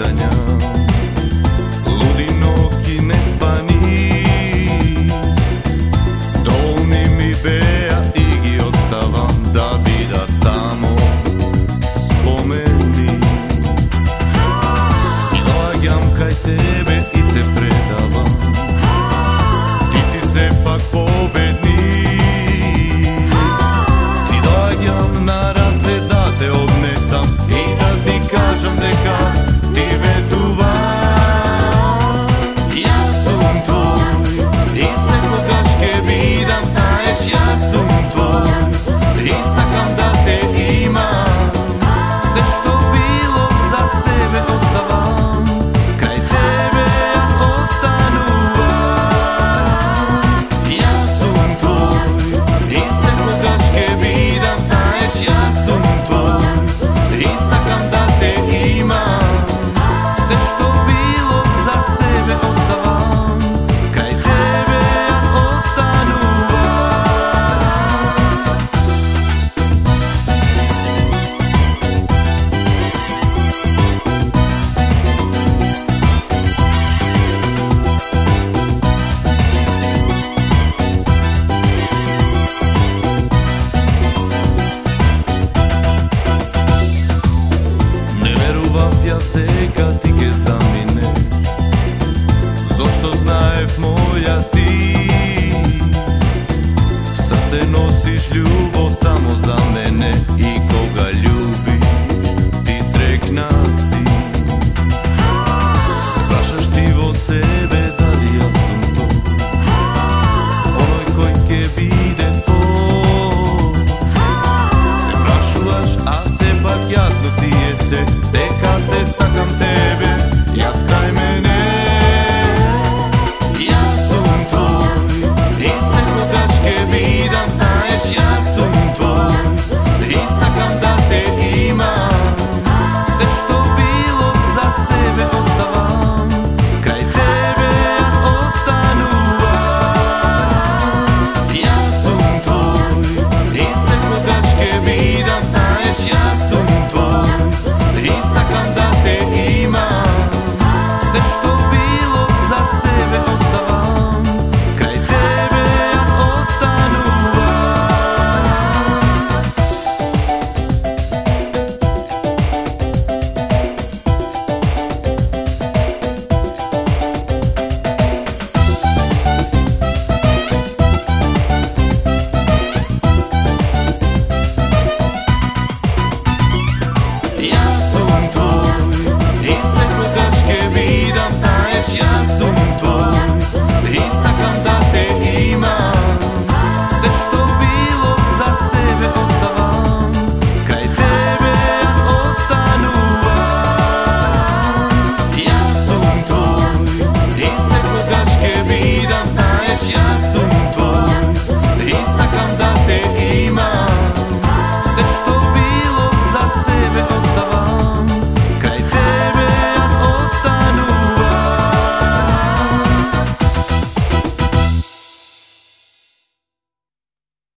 свидания. srce nosiš ljubav samo za mene I